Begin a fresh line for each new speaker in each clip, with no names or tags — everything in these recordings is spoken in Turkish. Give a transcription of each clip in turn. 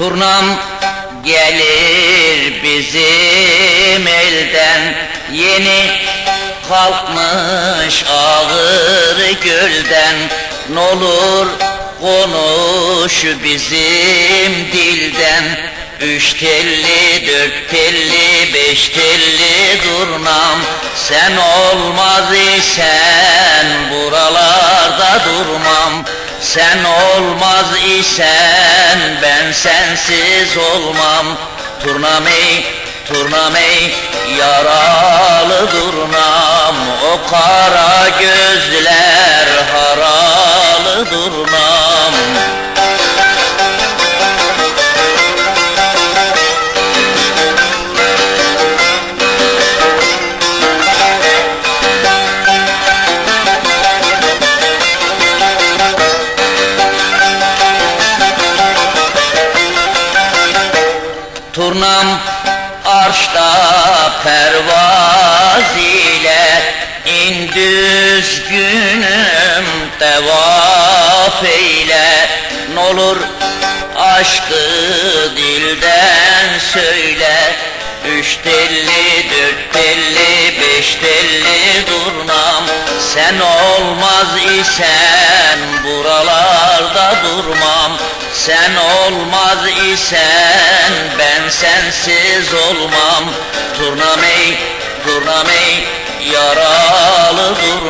Turnam gelir bizim elden. Yeni kalkmış ağır gölden. N'olur konuş bizim dilden. Üç telli, dört telli, beş telli durnam. Sen olmaz isen buralarda durmam Sen olmaz isen ben sensiz olmam. Turnamey, turnamey, yaralı durnam. O kara gözler Turnam arşta pervaz ile indüz günüm tevaf eyle. N'olur aşkı dilden söyle Üç telli, dört telli, beş telli durnam. Sen olmaz isen buralarda durmam. Sen olmaz isen ben sensiz olmam. Turnamey, turnamey, yaralı durnam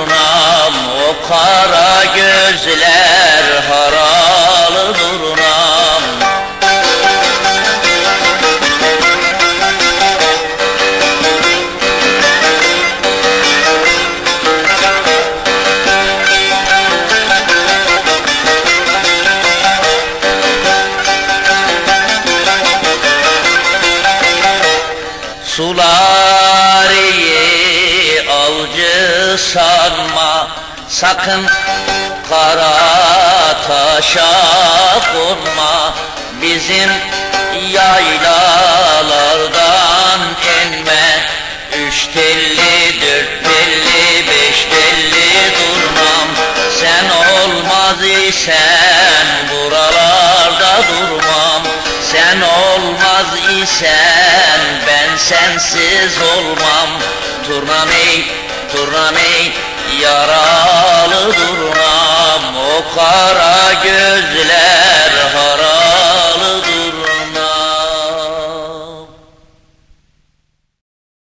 Sular iyi avcı sanma Sakın kara taşa konma. Bizim yaylalardan inme Üç telli, dört telli, beş telli durmam. Sen olmaz isen buralarda durmam. Sen olmaz isen sensiz olmam. Turnamey, turnamey, yaralı durnam O kara göz